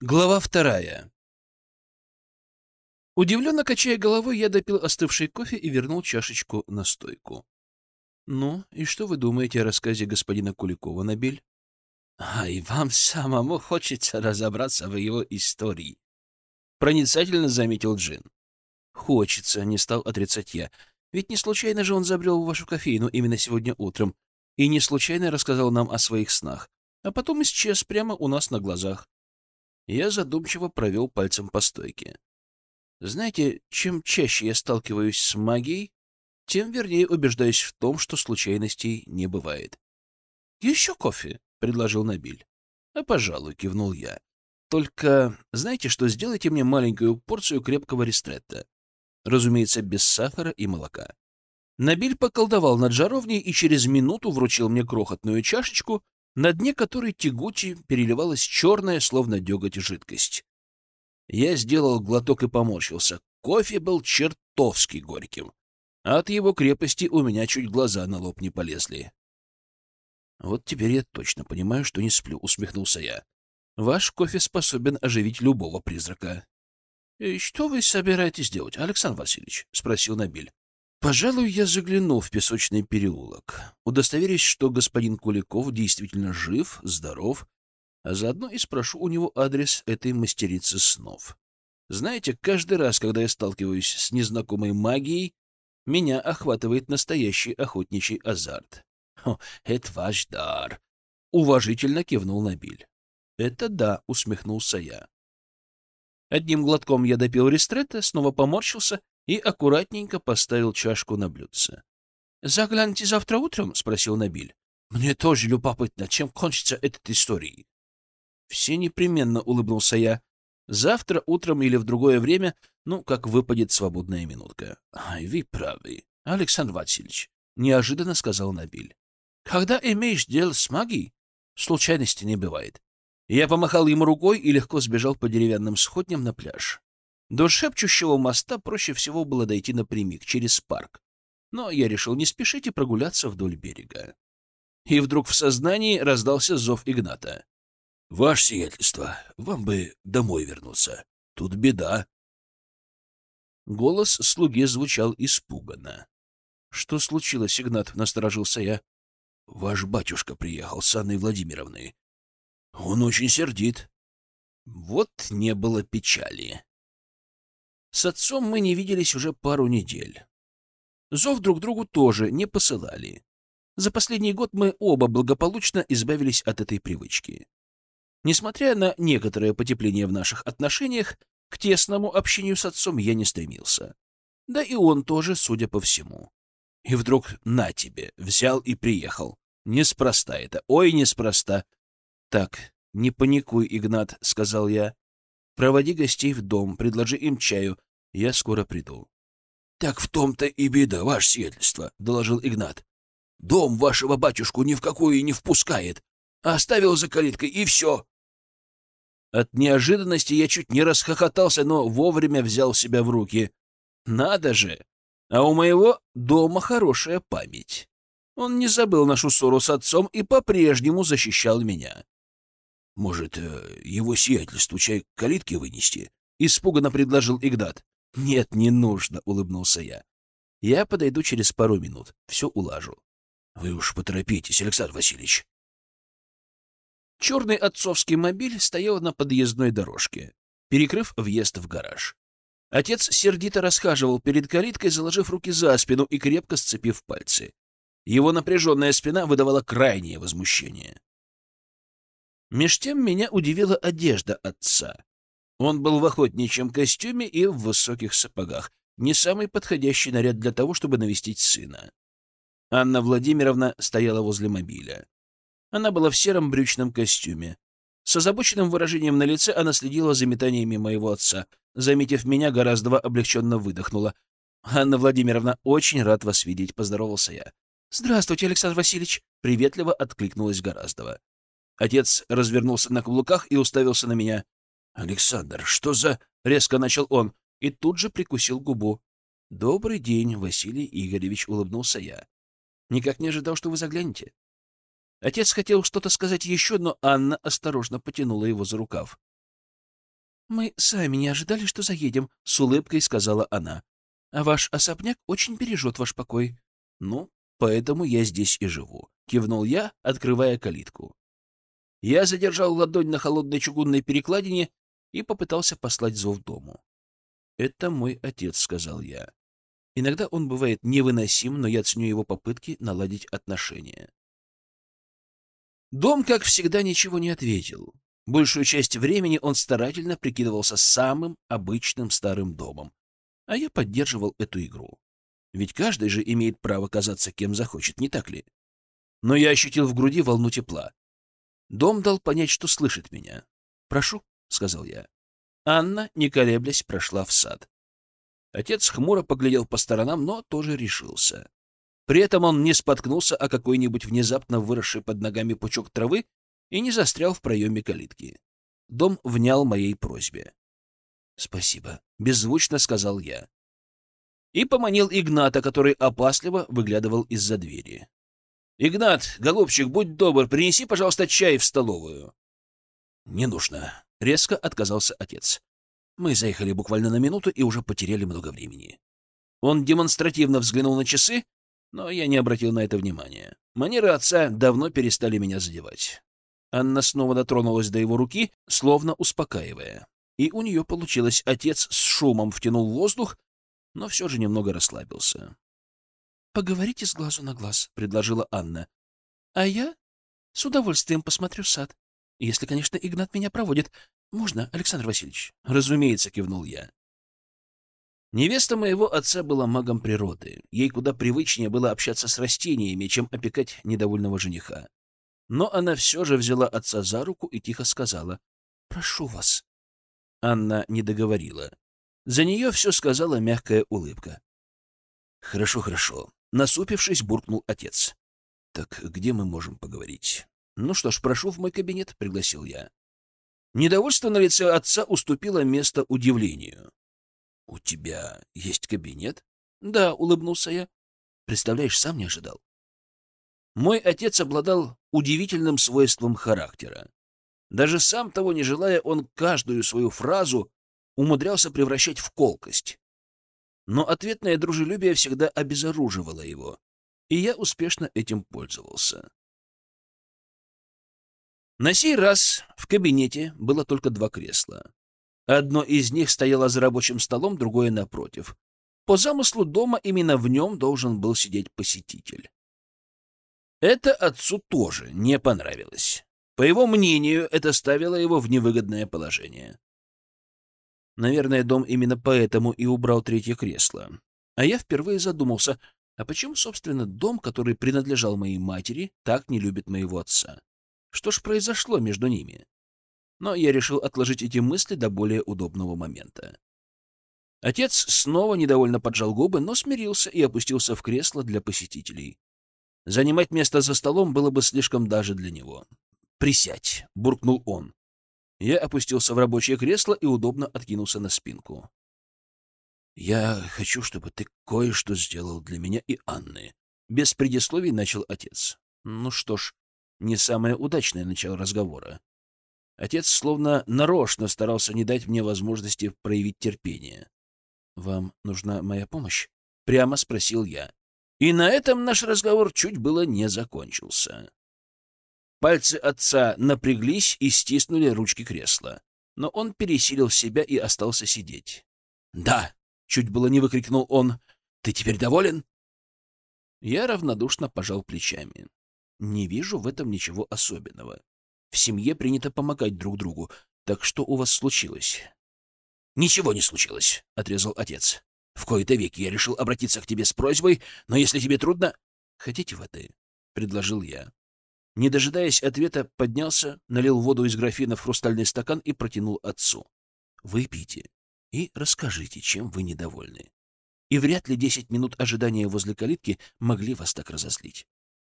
Глава вторая. Удивленно качая головой, я допил остывший кофе и вернул чашечку на стойку. «Ну, и что вы думаете о рассказе господина Куликова, Набель?» «А и вам самому хочется разобраться в его истории», — проницательно заметил Джин. «Хочется», — не стал отрицать я. «Ведь не случайно же он забрел в вашу кофейну именно сегодня утром и не случайно рассказал нам о своих снах, а потом исчез прямо у нас на глазах. Я задумчиво провел пальцем по стойке. Знаете, чем чаще я сталкиваюсь с магией, тем вернее убеждаюсь в том, что случайностей не бывает. «Еще кофе?» — предложил Набиль. «А, пожалуй», — кивнул я. «Только знаете что, сделайте мне маленькую порцию крепкого ристретта. Разумеется, без сахара и молока». Набиль поколдовал над жаровней и через минуту вручил мне крохотную чашечку на дне которой тягуче переливалась черная, словно деготь, жидкость. Я сделал глоток и поморщился. Кофе был чертовски горьким. От его крепости у меня чуть глаза на лоб не полезли. «Вот теперь я точно понимаю, что не сплю», — усмехнулся я. «Ваш кофе способен оживить любого призрака». «И что вы собираетесь делать, Александр Васильевич?» — спросил Набиль. Пожалуй, я загляну в песочный переулок, удостоверюсь, что господин Куликов действительно жив, здоров, а заодно и спрошу у него адрес этой мастерицы снов. Знаете, каждый раз, когда я сталкиваюсь с незнакомой магией, меня охватывает настоящий охотничий азарт. — Это ваш дар! — уважительно кивнул Набиль. — Это да, — усмехнулся я. Одним глотком я допил ристретта, снова поморщился и аккуратненько поставил чашку на блюдце. — Загляньте завтра утром? — спросил Набиль. — Мне тоже любопытно, чем кончится эта история. — Все непременно, — улыбнулся я. — Завтра утром или в другое время, ну, как выпадет свободная минутка. — Ай, вы правы, Александр Васильевич, — неожиданно сказал Набиль. — Когда имеешь дело с магией, случайности не бывает. Я помахал ему рукой и легко сбежал по деревянным сходням на пляж. До шепчущего моста проще всего было дойти напрямик, через парк. Но я решил не спешить и прогуляться вдоль берега. И вдруг в сознании раздался зов Игната. — Ваше сиятельство, вам бы домой вернуться. Тут беда. Голос слуги звучал испуганно. — Что случилось, Игнат? — насторожился я. — Ваш батюшка приехал с Анной Владимировной. Он очень сердит. Вот не было печали. С отцом мы не виделись уже пару недель. Зов друг другу тоже не посылали. За последний год мы оба благополучно избавились от этой привычки. Несмотря на некоторое потепление в наших отношениях, к тесному общению с отцом я не стремился. Да и он тоже, судя по всему. И вдруг на тебе, взял и приехал. Неспроста это, ой, неспроста. Так, не паникуй, Игнат, — сказал я. Проводи гостей в дом, предложи им чаю. Я скоро приду. — Так в том-то и беда, ваше сиятельство, — доложил Игнат. — Дом вашего батюшку ни в какую не впускает. Оставил за калиткой, и все. От неожиданности я чуть не расхохотался, но вовремя взял себя в руки. Надо же! А у моего дома хорошая память. Он не забыл нашу ссору с отцом и по-прежнему защищал меня. «Может, э, его сиятельству чай к калитке вынести?» — испуганно предложил Игдат. «Нет, не нужно», — улыбнулся я. «Я подойду через пару минут. Все улажу». «Вы уж поторопитесь, Александр Васильевич». Черный отцовский мобиль стоял на подъездной дорожке, перекрыв въезд в гараж. Отец сердито расхаживал перед калиткой, заложив руки за спину и крепко сцепив пальцы. Его напряженная спина выдавала крайнее возмущение. Меж тем меня удивила одежда отца. Он был в охотничьем костюме и в высоких сапогах. Не самый подходящий наряд для того, чтобы навестить сына. Анна Владимировна стояла возле мобиля. Она была в сером брючном костюме. С озабоченным выражением на лице она следила за метаниями моего отца. Заметив меня, гораздо облегченно выдохнула. «Анна Владимировна, очень рад вас видеть», — поздоровался я. «Здравствуйте, Александр Васильевич», — приветливо откликнулась Гораздова. Отец развернулся на каблуках и уставился на меня. «Александр, что за...» — резко начал он и тут же прикусил губу. «Добрый день, Василий Игоревич», — улыбнулся я. «Никак не ожидал, что вы заглянете». Отец хотел что-то сказать еще, но Анна осторожно потянула его за рукав. Мы сами не ожидали, что заедем, — с улыбкой сказала она. А ваш особняк очень бережет ваш покой. Ну, поэтому я здесь и живу, — кивнул я, открывая калитку. Я задержал ладонь на холодной чугунной перекладине и попытался послать зов дому. «Это мой отец», — сказал я. Иногда он бывает невыносим, но я ценю его попытки наладить отношения. Дом, как всегда, ничего не ответил. Большую часть времени он старательно прикидывался самым обычным старым домом, а я поддерживал эту игру. Ведь каждый же имеет право казаться кем захочет, не так ли? Но я ощутил в груди волну тепла. Дом дал понять, что слышит меня. «Прошу», — сказал я. Анна, не колеблясь, прошла в сад. Отец хмуро поглядел по сторонам, но тоже решился. При этом он не споткнулся о какой-нибудь внезапно выросший под ногами пучок травы и не застрял в проеме калитки. Дом внял моей просьбе. «Спасибо», — беззвучно сказал я. И поманил Игната, который опасливо выглядывал из-за двери. «Игнат, голубчик, будь добр, принеси, пожалуйста, чай в столовую». «Не нужно», — резко отказался отец. Мы заехали буквально на минуту и уже потеряли много времени. Он демонстративно взглянул на часы, но я не обратил на это внимания. Манеры отца давно перестали меня задевать. Анна снова дотронулась до его руки, словно успокаивая. И у нее получилось. Отец с шумом втянул воздух, но все же немного расслабился. Поговорите с глазу на глаз, предложила Анна. А я с удовольствием посмотрю сад. Если, конечно, Игнат меня проводит. Можно, Александр Васильевич? Разумеется, кивнул я. Невеста моего отца была магом природы. Ей куда привычнее было общаться с растениями, чем опекать недовольного жениха. Но она все же взяла отца за руку и тихо сказала «Прошу вас». Анна не договорила. За нее все сказала мягкая улыбка. «Хорошо, хорошо. Насупившись, буркнул отец. «Так где мы можем поговорить?» «Ну что ж, прошу в мой кабинет», — пригласил я. Недовольство на лице отца уступило место удивлению. «У тебя есть кабинет?» «Да», — улыбнулся я. «Представляешь, сам не ожидал». Мой отец обладал удивительным свойством характера. Даже сам того не желая, он каждую свою фразу умудрялся превращать в колкость но ответное дружелюбие всегда обезоруживало его, и я успешно этим пользовался. На сей раз в кабинете было только два кресла. Одно из них стояло за рабочим столом, другое напротив. По замыслу дома именно в нем должен был сидеть посетитель. Это отцу тоже не понравилось. По его мнению, это ставило его в невыгодное положение. Наверное, дом именно поэтому и убрал третье кресло. А я впервые задумался, а почему, собственно, дом, который принадлежал моей матери, так не любит моего отца? Что ж произошло между ними? Но я решил отложить эти мысли до более удобного момента. Отец снова недовольно поджал губы, но смирился и опустился в кресло для посетителей. Занимать место за столом было бы слишком даже для него. «Присядь», — буркнул он. Я опустился в рабочее кресло и удобно откинулся на спинку. «Я хочу, чтобы ты кое-что сделал для меня и Анны», — без предисловий начал отец. Ну что ж, не самое удачное начало разговора. Отец словно нарочно старался не дать мне возможности проявить терпение. «Вам нужна моя помощь?» — прямо спросил я. И на этом наш разговор чуть было не закончился. Пальцы отца напряглись и стиснули ручки кресла. Но он пересилил себя и остался сидеть. «Да!» — чуть было не выкрикнул он. «Ты теперь доволен?» Я равнодушно пожал плечами. Не вижу в этом ничего особенного. В семье принято помогать друг другу. Так что у вас случилось? Ничего не случилось, отрезал отец. В кои-то веки я решил обратиться к тебе с просьбой, но если тебе трудно... Хотите воды? предложил я. Не дожидаясь ответа, поднялся, налил воду из графина в хрустальный стакан и протянул отцу. «Выпейте и расскажите, чем вы недовольны. И вряд ли десять минут ожидания возле калитки могли вас так разозлить.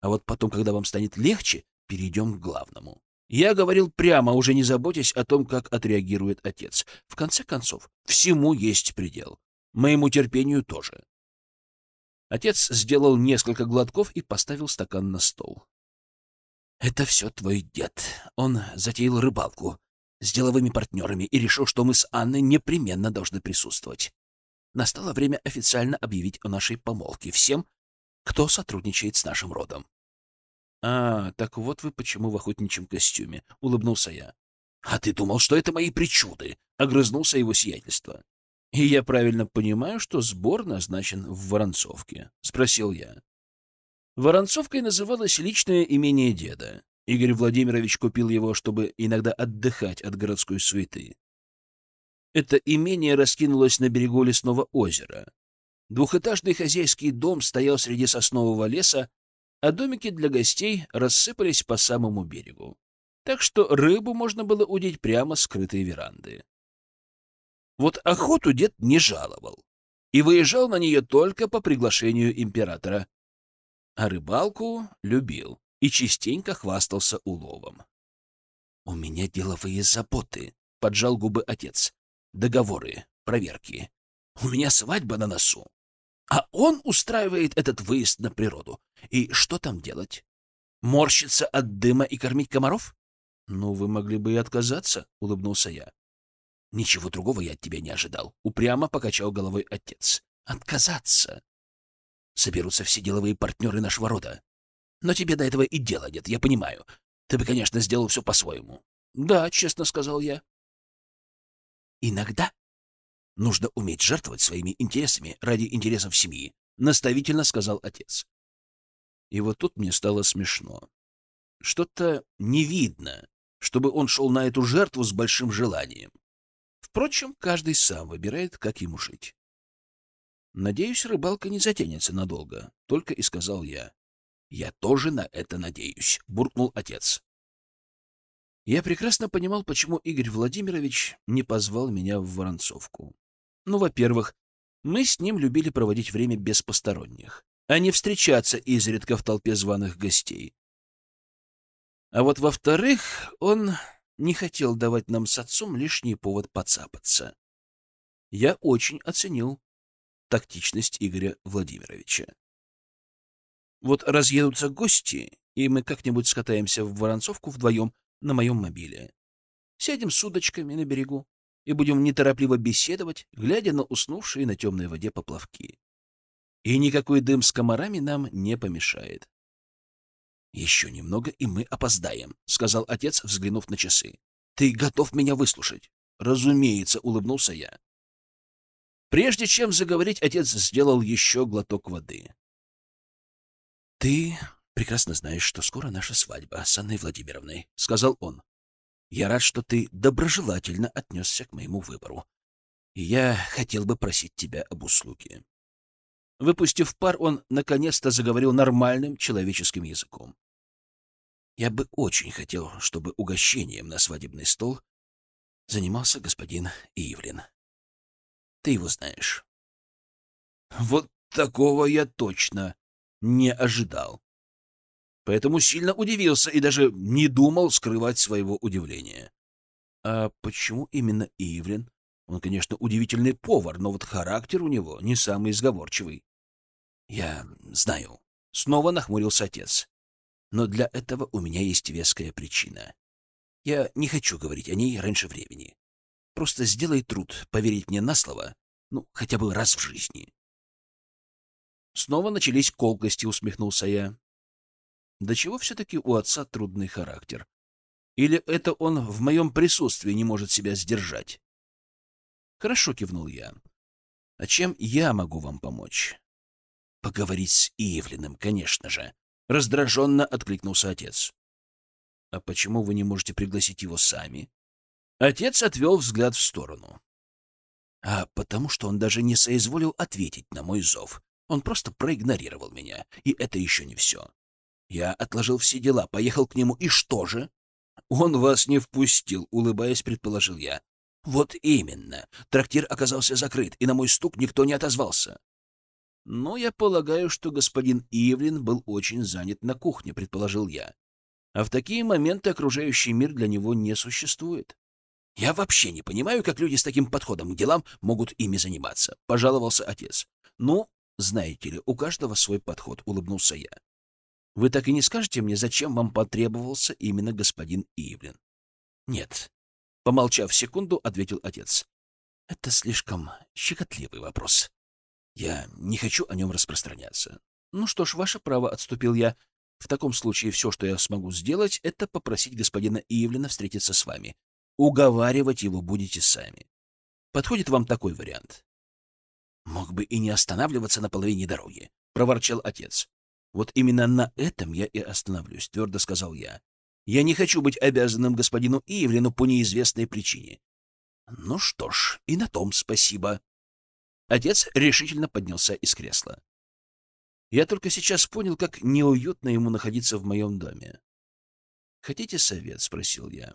А вот потом, когда вам станет легче, перейдем к главному». Я говорил прямо, уже не заботясь о том, как отреагирует отец. В конце концов, всему есть предел. Моему терпению тоже. Отец сделал несколько глотков и поставил стакан на стол. «Это все твой дед. Он затеял рыбалку. с деловыми партнерами и решил, что мы с Анной непременно должны присутствовать. Настало время официально объявить о нашей помолвке всем, кто сотрудничает с нашим родом. — А, так вот вы почему в охотничьем костюме, — улыбнулся я. — А ты думал, что это мои причуды? — огрызнулся его сиятельство. — И я правильно понимаю, что сбор назначен в Воронцовке? — спросил я. Воронцовкой называлось личное имение деда. Игорь Владимирович купил его, чтобы иногда отдыхать от городской суеты. Это имение раскинулось на берегу лесного озера. Двухэтажный хозяйский дом стоял среди соснового леса, а домики для гостей рассыпались по самому берегу. Так что рыбу можно было удить прямо с крытой веранды. Вот охоту дед не жаловал и выезжал на нее только по приглашению императора. А рыбалку любил и частенько хвастался уловом. — У меня деловые заботы, — поджал губы отец. — Договоры, проверки. У меня свадьба на носу. А он устраивает этот выезд на природу. И что там делать? Морщиться от дыма и кормить комаров? — Ну, вы могли бы и отказаться, — улыбнулся я. — Ничего другого я от тебя не ожидал. Упрямо покачал головой отец. — Отказаться? Соберутся все деловые партнеры нашего рода. Но тебе до этого и дела нет, я понимаю. Ты бы, конечно, сделал все по-своему. — Да, честно сказал я. — Иногда нужно уметь жертвовать своими интересами ради интересов семьи, — наставительно сказал отец. И вот тут мне стало смешно. Что-то не видно, чтобы он шел на эту жертву с большим желанием. Впрочем, каждый сам выбирает, как ему жить. Надеюсь, рыбалка не затянется надолго, только и сказал я. Я тоже на это надеюсь, буркнул отец. Я прекрасно понимал, почему Игорь Владимирович не позвал меня в Воронцовку. Ну, во-первых, мы с ним любили проводить время без посторонних, а не встречаться изредка в толпе званых гостей. А вот во-вторых, он не хотел давать нам с отцом лишний повод подцапаться. Я очень оценил тактичность Игоря Владимировича. Вот разъедутся гости, и мы как-нибудь скатаемся в Воронцовку вдвоем на моем мобиле. Сядем с удочками на берегу и будем неторопливо беседовать, глядя на уснувшие на темной воде поплавки. И никакой дым с комарами нам не помешает. «Еще немного, и мы опоздаем», — сказал отец, взглянув на часы. «Ты готов меня выслушать?» «Разумеется», — улыбнулся я. Прежде чем заговорить, отец сделал еще глоток воды. «Ты прекрасно знаешь, что скоро наша свадьба с Анной Владимировной», — сказал он. «Я рад, что ты доброжелательно отнесся к моему выбору. Я хотел бы просить тебя об услуге». Выпустив пар, он наконец-то заговорил нормальным человеческим языком. «Я бы очень хотел, чтобы угощением на свадебный стол занимался господин Ивлин. Ты его знаешь». «Вот такого я точно не ожидал. Поэтому сильно удивился и даже не думал скрывать своего удивления. А почему именно Ивлин? Он, конечно, удивительный повар, но вот характер у него не самый изговорчивый. Я знаю. Снова нахмурился отец. Но для этого у меня есть веская причина. Я не хочу говорить о ней раньше времени. Просто сделай труд поверить мне на слово, ну, хотя бы раз в жизни. Снова начались колкости, усмехнулся я. До чего все-таки у отца трудный характер? Или это он в моем присутствии не может себя сдержать? Хорошо, кивнул я. А чем я могу вам помочь? Поговорить с Ивлиным, конечно же. Раздраженно откликнулся отец. А почему вы не можете пригласить его сами? Отец отвел взгляд в сторону. А потому что он даже не соизволил ответить на мой зов. Он просто проигнорировал меня, и это еще не все. Я отложил все дела, поехал к нему, и что же? Он вас не впустил, улыбаясь, предположил я. Вот именно. Трактир оказался закрыт, и на мой стук никто не отозвался. Но я полагаю, что господин Ивлин был очень занят на кухне, предположил я. А в такие моменты окружающий мир для него не существует. Я вообще не понимаю, как люди с таким подходом к делам могут ими заниматься, пожаловался отец. Ну, знаете ли, у каждого свой подход, улыбнулся я. Вы так и не скажете мне, зачем вам потребовался именно господин Ивлин? Нет. Помолчав секунду, ответил отец. Это слишком щекотливый вопрос. Я не хочу о нем распространяться. Ну что ж, ваше право, отступил я. В таком случае все, что я смогу сделать, это попросить господина Ивлина встретиться с вами. Уговаривать его будете сами. Подходит вам такой вариант? Мог бы и не останавливаться на половине дороги, проворчал отец. Вот именно на этом я и остановлюсь, твердо сказал я. Я не хочу быть обязанным господину Ивлину по неизвестной причине. Ну что ж, и на том спасибо. Отец решительно поднялся из кресла. Я только сейчас понял, как неуютно ему находиться в моем доме. «Хотите совет?» — спросил я.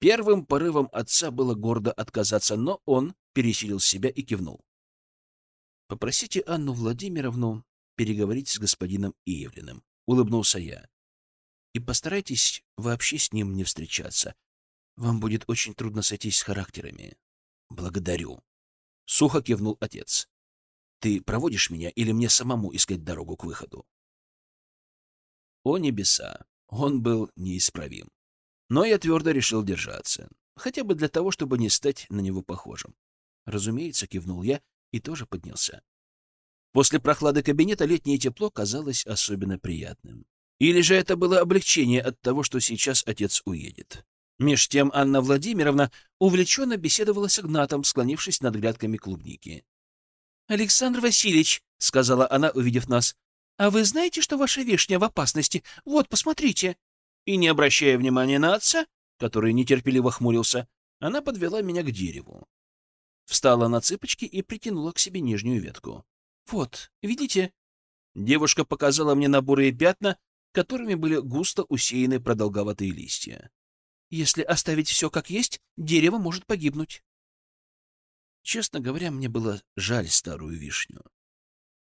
Первым порывом отца было гордо отказаться, но он пересилил себя и кивнул. «Попросите Анну Владимировну переговорить с господином Иевлиным», — улыбнулся я. «И постарайтесь вообще с ним не встречаться. Вам будет очень трудно сойтись с характерами». «Благодарю», — сухо кивнул отец. Ты проводишь меня или мне самому искать дорогу к выходу? О небеса! Он был неисправим. Но я твердо решил держаться, хотя бы для того, чтобы не стать на него похожим. Разумеется, кивнул я и тоже поднялся. После прохлады кабинета летнее тепло казалось особенно приятным. Или же это было облегчение от того, что сейчас отец уедет. Меж тем Анна Владимировна увлеченно беседовала с Игнатом, склонившись над грядками клубники. «Александр Васильевич», — сказала она, увидев нас, — «а вы знаете, что ваша вишня в опасности? Вот, посмотрите». И, не обращая внимания на отца, который нетерпеливо хмурился, она подвела меня к дереву. Встала на цыпочки и притянула к себе нижнюю ветку. «Вот, видите?» Девушка показала мне наборы пятна, которыми были густо усеяны продолговатые листья. «Если оставить все как есть, дерево может погибнуть». Честно говоря, мне было жаль старую вишню.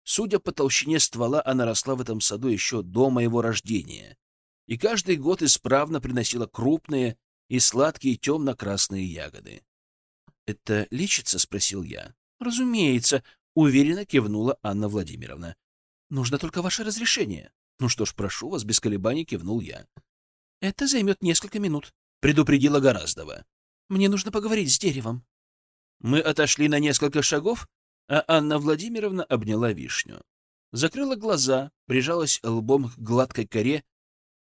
Судя по толщине ствола, она росла в этом саду еще до моего рождения, и каждый год исправно приносила крупные и сладкие темно-красные ягоды. «Это лечится?» — спросил я. «Разумеется», — уверенно кивнула Анна Владимировна. «Нужно только ваше разрешение». «Ну что ж, прошу вас», — без колебаний кивнул я. «Это займет несколько минут», — предупредила Гораздова. «Мне нужно поговорить с деревом». Мы отошли на несколько шагов, а Анна Владимировна обняла вишню. Закрыла глаза, прижалась лбом к гладкой коре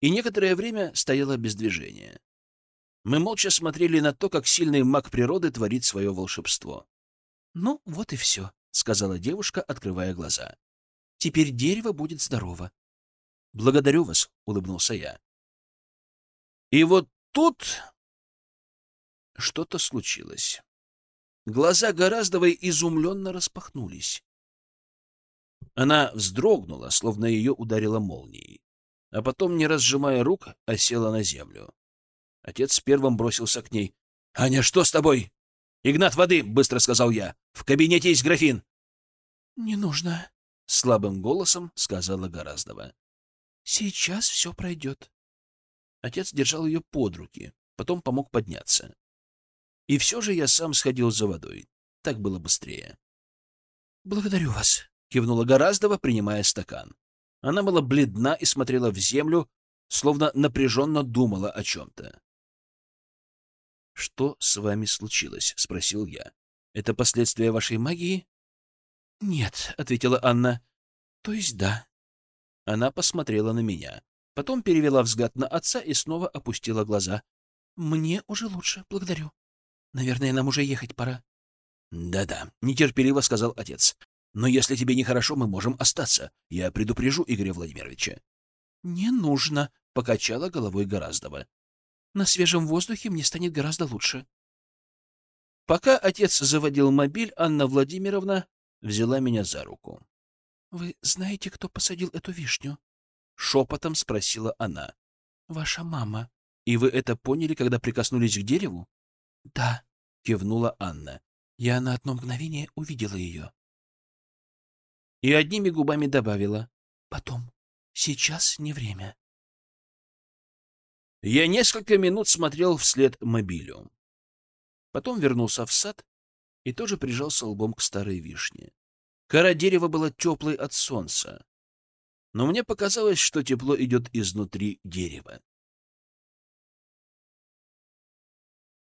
и некоторое время стояла без движения. Мы молча смотрели на то, как сильный маг природы творит свое волшебство. «Ну, вот и все», — сказала девушка, открывая глаза. «Теперь дерево будет здорово». «Благодарю вас», — улыбнулся я. И вот тут что-то случилось. Глаза Гораздовой изумленно распахнулись. Она вздрогнула, словно ее ударило молнией, а потом, не разжимая рук, осела на землю. Отец первым бросился к ней. — Аня, что с тобой? — Игнат, воды! — быстро сказал я. — В кабинете есть графин. — Не нужно, — слабым голосом сказала Гораздова. — Сейчас все пройдет. Отец держал ее под руки, потом помог подняться. И все же я сам сходил за водой. Так было быстрее. «Благодарю вас», — кивнула Гораздова, принимая стакан. Она была бледна и смотрела в землю, словно напряженно думала о чем-то. «Что с вами случилось?» — спросил я. «Это последствия вашей магии?» «Нет», — ответила Анна. «То есть да». Она посмотрела на меня, потом перевела взгляд на отца и снова опустила глаза. «Мне уже лучше, благодарю». Наверное, нам уже ехать пора. Да-да, нетерпеливо сказал отец. Но если тебе нехорошо, мы можем остаться. Я предупрежу Игоря Владимировича. Не нужно, покачала головой Гораздова. На свежем воздухе мне станет гораздо лучше. Пока отец заводил мобиль, Анна Владимировна взяла меня за руку. Вы знаете, кто посадил эту вишню? шепотом спросила она. Ваша мама. И вы это поняли, когда прикоснулись к дереву? Да, кивнула Анна. Я на одно мгновение увидела ее. И одними губами добавила. Потом. Сейчас не время. Я несколько минут смотрел вслед мобилю. Потом вернулся в сад и тоже прижался лбом к старой вишне. Кора дерева была теплой от солнца, но мне показалось, что тепло идет изнутри дерева.